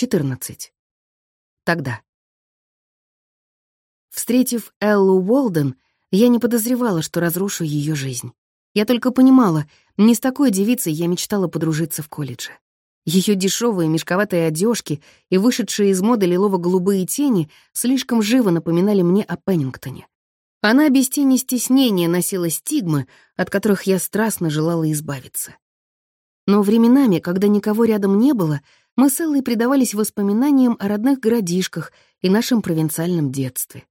14. Тогда. Встретив Эллу Уолден, я не подозревала, что разрушу ее жизнь. Я только понимала, не с такой девицей я мечтала подружиться в колледже. Ее дешевые мешковатые одежки и вышедшие из моды лилово-голубые тени слишком живо напоминали мне о Пеннингтоне. Она без тени стеснения носила стигмы, от которых я страстно желала избавиться. Но временами, когда никого рядом не было, мы с Эллой предавались воспоминаниям о родных городишках и нашем провинциальном детстве.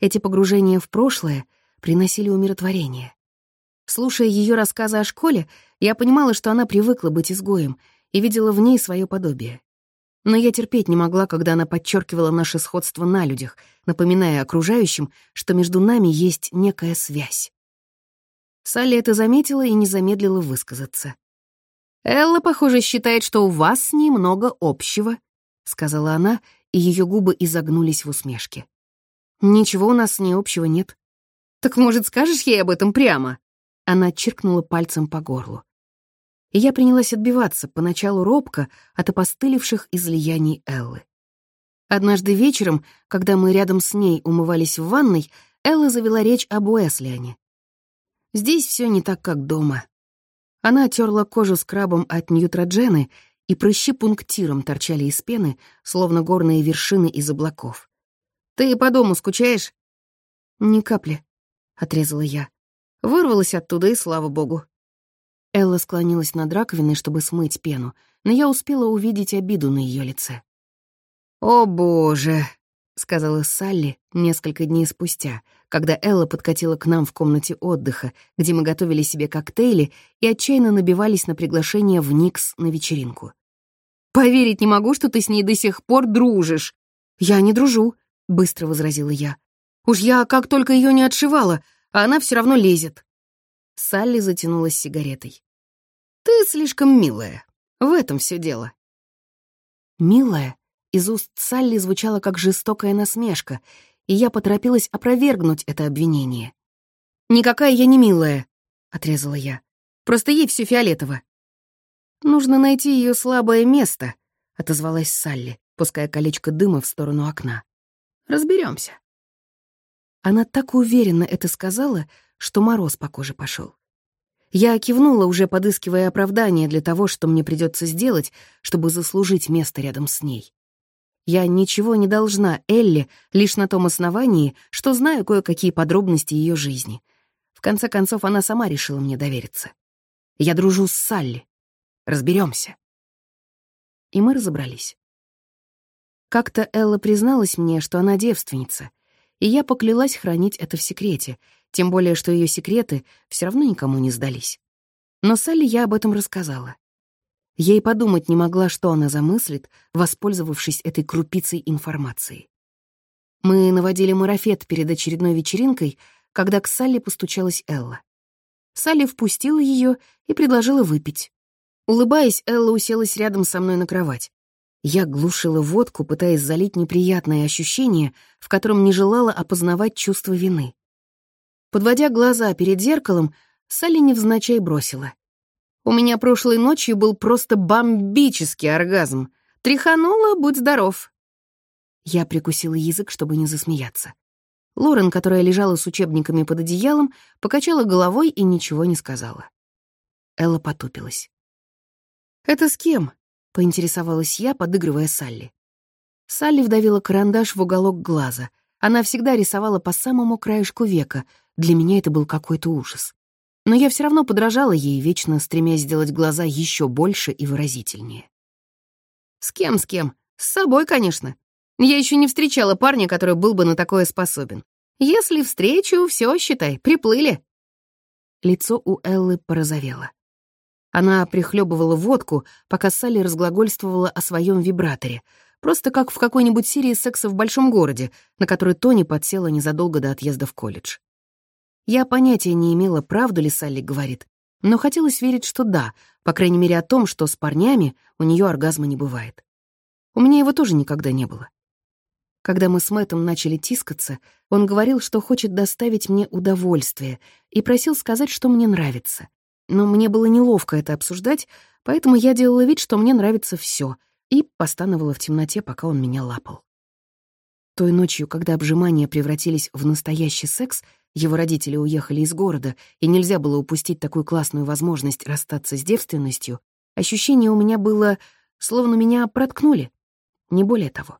Эти погружения в прошлое приносили умиротворение. Слушая ее рассказы о школе, я понимала, что она привыкла быть изгоем и видела в ней свое подобие. Но я терпеть не могла, когда она подчеркивала наше сходство на людях, напоминая окружающим, что между нами есть некая связь. Салли это заметила и не замедлила высказаться. «Элла, похоже, считает, что у вас с ней много общего», — сказала она, и ее губы изогнулись в усмешке. «Ничего у нас с ней общего нет». «Так, может, скажешь ей об этом прямо?» Она чиркнула пальцем по горлу. И я принялась отбиваться, поначалу робко, от опостылевших излияний Эллы. Однажды вечером, когда мы рядом с ней умывались в ванной, Элла завела речь об Уэслиане. Здесь все не так, как дома. Она терла кожу скрабом от ньютроджены, и прыщи пунктиром торчали из пены, словно горные вершины из облаков. «Ты по дому скучаешь?» «Ни капли», — отрезала я. Вырвалась оттуда, и слава богу. Элла склонилась над раковиной, чтобы смыть пену, но я успела увидеть обиду на ее лице. «О, боже!» — сказала Салли несколько дней спустя, когда Элла подкатила к нам в комнате отдыха, где мы готовили себе коктейли и отчаянно набивались на приглашение в Никс на вечеринку. «Поверить не могу, что ты с ней до сих пор дружишь!» «Я не дружу», — быстро возразила я. «Уж я как только ее не отшивала, а она все равно лезет. Салли затянулась сигаретой. «Ты слишком милая. В этом все дело». «Милая» из уст Салли звучала как жестокая насмешка, и я поторопилась опровергнуть это обвинение. «Никакая я не милая», — отрезала я. «Просто ей все фиолетово». «Нужно найти ее слабое место», — отозвалась Салли, пуская колечко дыма в сторону окна. Разберемся. Она так уверенно это сказала, что мороз по коже пошел. Я кивнула, уже подыскивая оправдание для того, что мне придется сделать, чтобы заслужить место рядом с ней. Я ничего не должна Элли лишь на том основании, что знаю кое-какие подробности ее жизни. В конце концов, она сама решила мне довериться. Я дружу с Салли. Разберемся. И мы разобрались. Как-то Элла призналась мне, что она девственница, и я поклялась хранить это в секрете, тем более что ее секреты все равно никому не сдались. Но Салли я об этом рассказала. Я и подумать не могла, что она замыслит, воспользовавшись этой крупицей информации. Мы наводили марафет перед очередной вечеринкой, когда к Салли постучалась Элла. Салли впустила ее и предложила выпить. Улыбаясь, Элла уселась рядом со мной на кровать. Я глушила водку, пытаясь залить неприятное ощущение, в котором не желала опознавать чувство вины. Подводя глаза перед зеркалом, Салли невзначай бросила. «У меня прошлой ночью был просто бомбический оргазм. Тряханула, будь здоров». Я прикусила язык, чтобы не засмеяться. Лорен, которая лежала с учебниками под одеялом, покачала головой и ничего не сказала. Элла потупилась. «Это с кем?» поинтересовалась я, подыгрывая Салли. Салли вдавила карандаш в уголок глаза. Она всегда рисовала по самому краешку века. Для меня это был какой-то ужас. Но я все равно подражала ей, вечно стремясь сделать глаза еще больше и выразительнее. «С кем, с кем? С собой, конечно. Я еще не встречала парня, который был бы на такое способен. Если встречу, все, считай, приплыли». Лицо у Эллы порозовело. Она прихлебывала водку, пока Салли разглагольствовала о своем вибраторе, просто как в какой-нибудь серии секса в большом городе, на который Тони подсела незадолго до отъезда в колледж. Я понятия не имела, правду ли Салли говорит, но хотелось верить, что да, по крайней мере о том, что с парнями у нее оргазма не бывает. У меня его тоже никогда не было. Когда мы с Мэттом начали тискаться, он говорил, что хочет доставить мне удовольствие, и просил сказать, что мне нравится. Но мне было неловко это обсуждать, поэтому я делала вид, что мне нравится все, и постановала в темноте, пока он меня лапал. Той ночью, когда обжимания превратились в настоящий секс, его родители уехали из города, и нельзя было упустить такую классную возможность расстаться с девственностью, ощущение у меня было, словно меня проткнули. Не более того.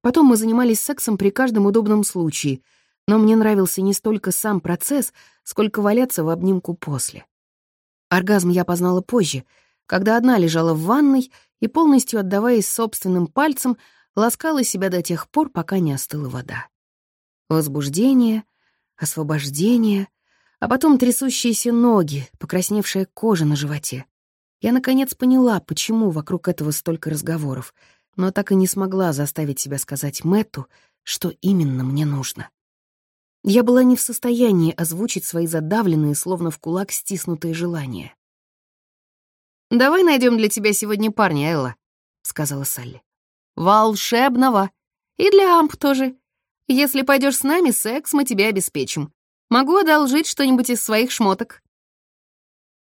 Потом мы занимались сексом при каждом удобном случае, но мне нравился не столько сам процесс, сколько валяться в обнимку после. Оргазм я познала позже, когда одна лежала в ванной и, полностью отдаваясь собственным пальцем, ласкала себя до тех пор, пока не остыла вода. Возбуждение, освобождение, а потом трясущиеся ноги, покрасневшая кожа на животе. Я, наконец, поняла, почему вокруг этого столько разговоров, но так и не смогла заставить себя сказать Мэтту, что именно мне нужно. Я была не в состоянии озвучить свои задавленные, словно в кулак стиснутые желания. «Давай найдем для тебя сегодня парня, Элла», — сказала Салли. Волшебного. И для Амп тоже. Если пойдешь с нами, секс мы тебе обеспечим. Могу одолжить что-нибудь из своих шмоток».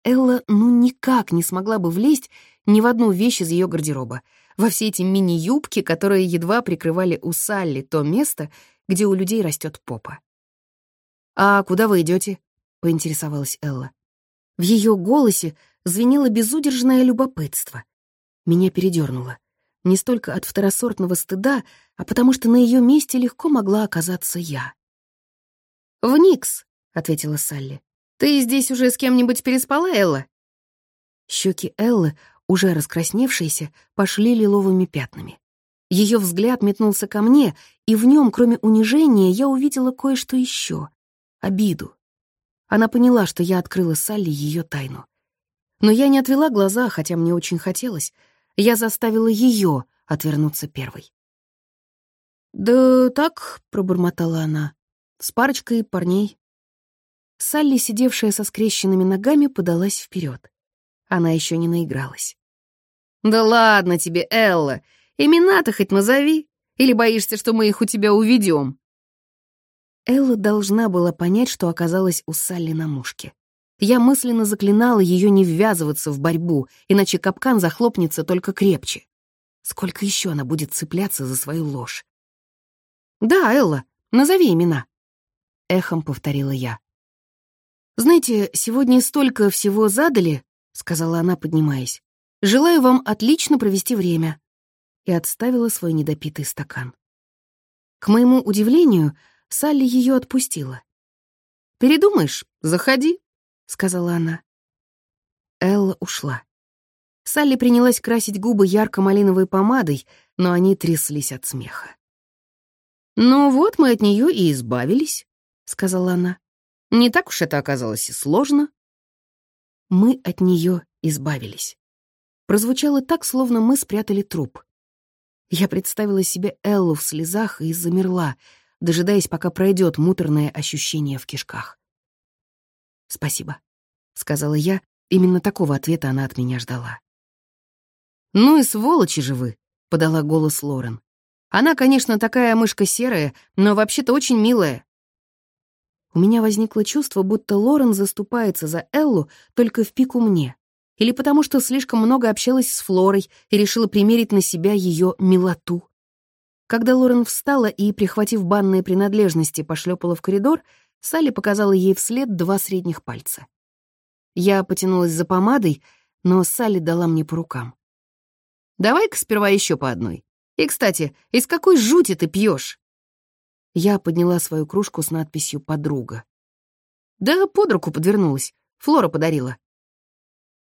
Элла ну никак не смогла бы влезть ни в одну вещь из ее гардероба, во все эти мини-юбки, которые едва прикрывали у Салли то место, где у людей растет попа. «А куда вы идете? поинтересовалась Элла. В ее голосе звенело безудержное любопытство. Меня передернуло не столько от второсортного стыда, а потому что на ее месте легко могла оказаться я. «В Никс», — ответила Салли. «Ты здесь уже с кем-нибудь переспала, Элла?» Щеки Эллы, уже раскрасневшиеся, пошли лиловыми пятнами. Ее взгляд метнулся ко мне, и в нем, кроме унижения, я увидела кое-что еще — обиду. Она поняла, что я открыла Салли ее тайну. Но я не отвела глаза, хотя мне очень хотелось — я заставила ее отвернуться первой. «Да так», — пробормотала она, — «с парочкой парней». Салли, сидевшая со скрещенными ногами, подалась вперед. Она еще не наигралась. «Да ладно тебе, Элла, имена-то хоть назови. Или боишься, что мы их у тебя уведем? Элла должна была понять, что оказалась у Салли на мушке. Я мысленно заклинала ее не ввязываться в борьбу, иначе капкан захлопнется только крепче. Сколько еще она будет цепляться за свою ложь? «Да, Элла, назови имена», — эхом повторила я. «Знаете, сегодня столько всего задали», — сказала она, поднимаясь. «Желаю вам отлично провести время». И отставила свой недопитый стакан. К моему удивлению, Салли ее отпустила. «Передумаешь? Заходи», сказала она. Элла ушла. Салли принялась красить губы ярко-малиновой помадой, но они тряслись от смеха. «Ну вот мы от нее и избавились», — сказала она. «Не так уж это оказалось и сложно». «Мы от нее избавились». Прозвучало так, словно мы спрятали труп. Я представила себе Эллу в слезах и замерла, дожидаясь, пока пройдет муторное ощущение в кишках. «Спасибо», — сказала я. Именно такого ответа она от меня ждала. «Ну и сволочи же вы», — подала голос Лорен. «Она, конечно, такая мышка серая, но вообще-то очень милая». У меня возникло чувство, будто Лорен заступается за Эллу только в пику мне. Или потому что слишком много общалась с Флорой и решила примерить на себя ее милоту. Когда Лорен встала и, прихватив банные принадлежности, пошлепала в коридор, Салли показала ей вслед два средних пальца. Я потянулась за помадой, но Салли дала мне по рукам. «Давай-ка сперва еще по одной. И, кстати, из какой жути ты пьешь? Я подняла свою кружку с надписью «Подруга». Да под руку подвернулась. Флора подарила.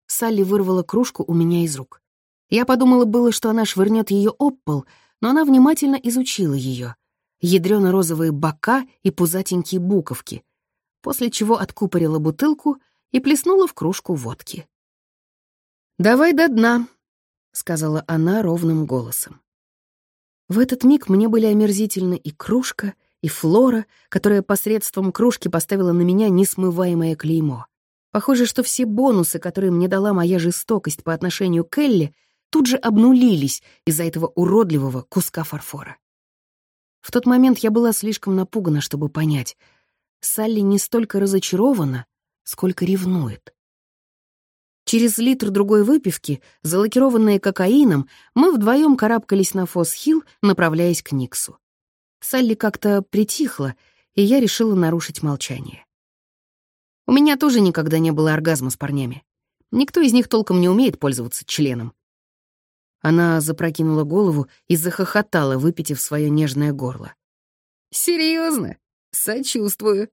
Салли вырвала кружку у меня из рук. Я подумала было, что она швырнет ее об пол, но она внимательно изучила ее ядрёно-розовые бока и пузатенькие буковки, после чего откупорила бутылку и плеснула в кружку водки. «Давай до дна», — сказала она ровным голосом. В этот миг мне были омерзительны и кружка, и флора, которая посредством кружки поставила на меня несмываемое клеймо. Похоже, что все бонусы, которые мне дала моя жестокость по отношению к Элли, тут же обнулились из-за этого уродливого куска фарфора. В тот момент я была слишком напугана, чтобы понять. Салли не столько разочарована, сколько ревнует. Через литр другой выпивки, залакированные кокаином, мы вдвоем карабкались на Фосс-Хилл, направляясь к Никсу. Салли как-то притихла, и я решила нарушить молчание. У меня тоже никогда не было оргазма с парнями. Никто из них толком не умеет пользоваться членом. Она запрокинула голову и захохотала, выпитив свое нежное горло. Серьезно? Сочувствую.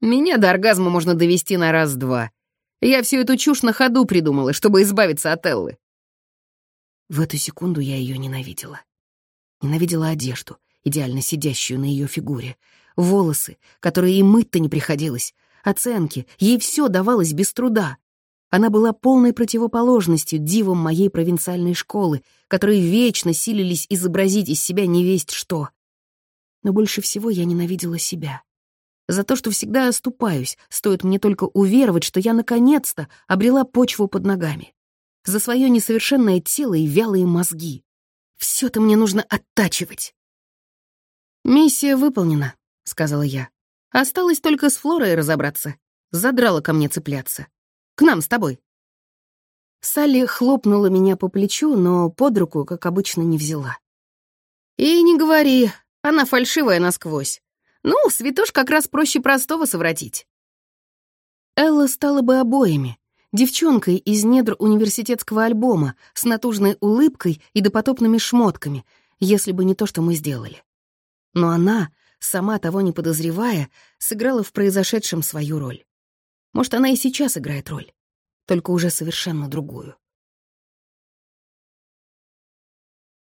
Меня до оргазма можно довести на раз-два. Я всю эту чушь на ходу придумала, чтобы избавиться от Эллы. В эту секунду я ее ненавидела. Ненавидела одежду, идеально сидящую на ее фигуре, волосы, которые и мыть-то не приходилось, оценки, ей все давалось без труда. Она была полной противоположностью дивам моей провинциальной школы, которые вечно силились изобразить из себя невесть что. Но больше всего я ненавидела себя за то, что всегда оступаюсь, стоит мне только уверовать, что я наконец-то обрела почву под ногами. За свое несовершенное тело и вялые мозги. Все это мне нужно оттачивать. «Миссия выполнена», — сказала я. «Осталось только с Флорой разобраться. Задрала ко мне цепляться. К нам с тобой». Салли хлопнула меня по плечу, но под руку, как обычно, не взяла. «И не говори, она фальшивая насквозь. Ну, святош как раз проще простого совратить. Элла стала бы обоими. Девчонкой из недр университетского альбома с натужной улыбкой и допотопными шмотками, если бы не то, что мы сделали. Но она, сама того не подозревая, сыграла в произошедшем свою роль. Может, она и сейчас играет роль, только уже совершенно другую.